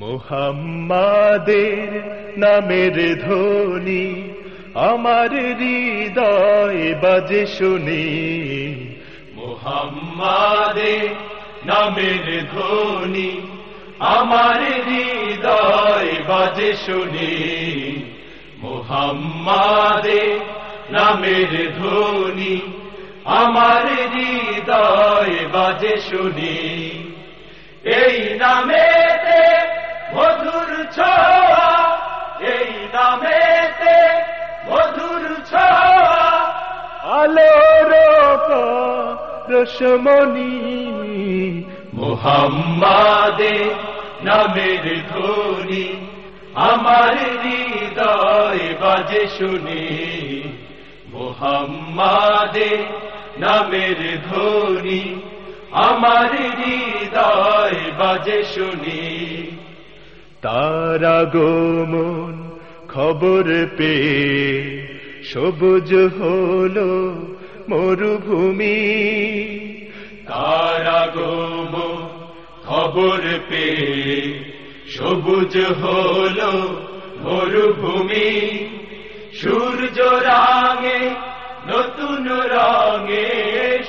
মোহাম্মাদের নামের ধ্বনি, আমার হৃদয় বাজে শুনি। মোহাম্মাদের নামের ধ্বনি, আমার হৃদয় বাজে শুনি। মোহাম্মাদের নামের ধ্বনি, আমার হৃদয় বাজে শুনি। এই মধুর ছোঁয়া এই নামেতে মধুর ছোঁয়া। আলোর রসমণি মোহাম্মাদে নামের ধ্বনি আমার হৃদয় বাজে শুনি। মোহাম্মাদে নামের ধ্বনি আমার হৃদয় বাজে শুনি। তারা গোমন খবর পেয়ে সবুজ হলো মরুভূমি। তারা গোমন খবর পেয়ে সবুজ হলো মরুভূমি। সূর্য রাঙে, নতুন রঙে,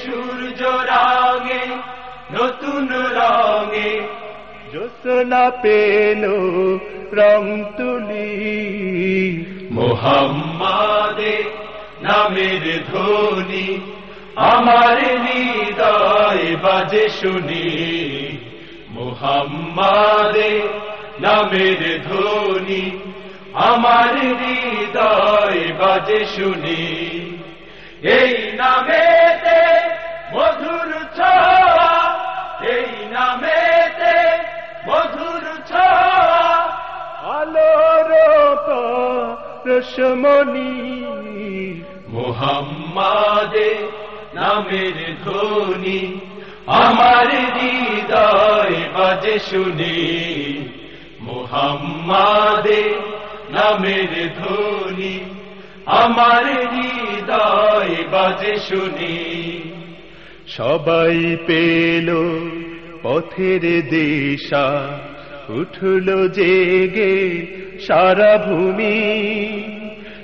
সূর্য রাঙে, নতুন রঙে জোসনা পেল রং তুলি। মোহাম্মাদে নামের ধ্বনি, আমার হৃদয় বাজে শুনি। মোহাম্মাদে নামের ধ্বনি, আমার হৃদয় বাজে শুনি। এই নামেতে রসমণি মোহাম্মাদে নামের ধ্বনি, আমার হৃদয় বাজে শুনি। মোহাম্মাদে নামের ধ্বনি, আমার হৃদয় বাজে শুনি। সবাই পেল পথের দিশা, উঠল জেগে সারা ভূমি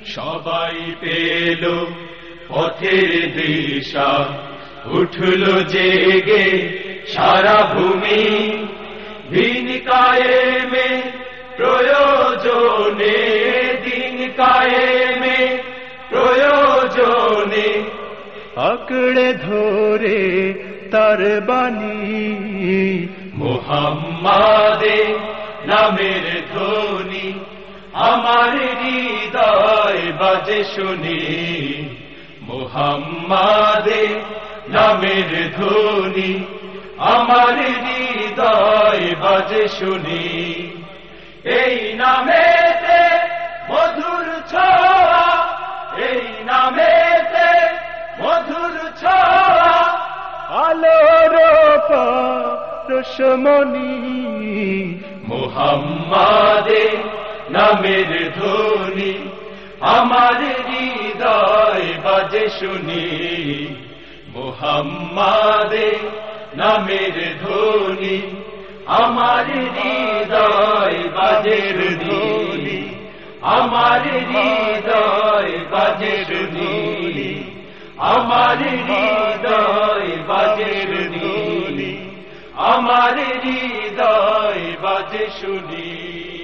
সবাই পেল পথের দিশা উঠল জেগে সারা ভূমি দিন কায়েমে প্রয়োজনে দিন কায়েমে প্রয়োজনে। আঁকড়ে ধরে তার বাণী। মোহাম্মাদে নামের ধ্বনি আমার হৃদয় বাজে শুনি। মোহাম্মাদে নামের ধ্বনি, আমার হৃদয় বাজে শুনি। এই নামেতে মধুর ছোঁয়া, এই নামেতে মধুর ছোঁয়া। আলোর রসমণি মোহাম্মাদে নামের ধ্বনি, আমার হৃদয় বাজে শুনি। মোহাম্মাদে নামের ধ্বনি, আমার হৃদয় বাজের ধ্বনি আমার হৃদয় বাজের ধ্বনি আমার হৃদয় বাজের ধ্বনি আমার হৃদয় বাজে শুনি।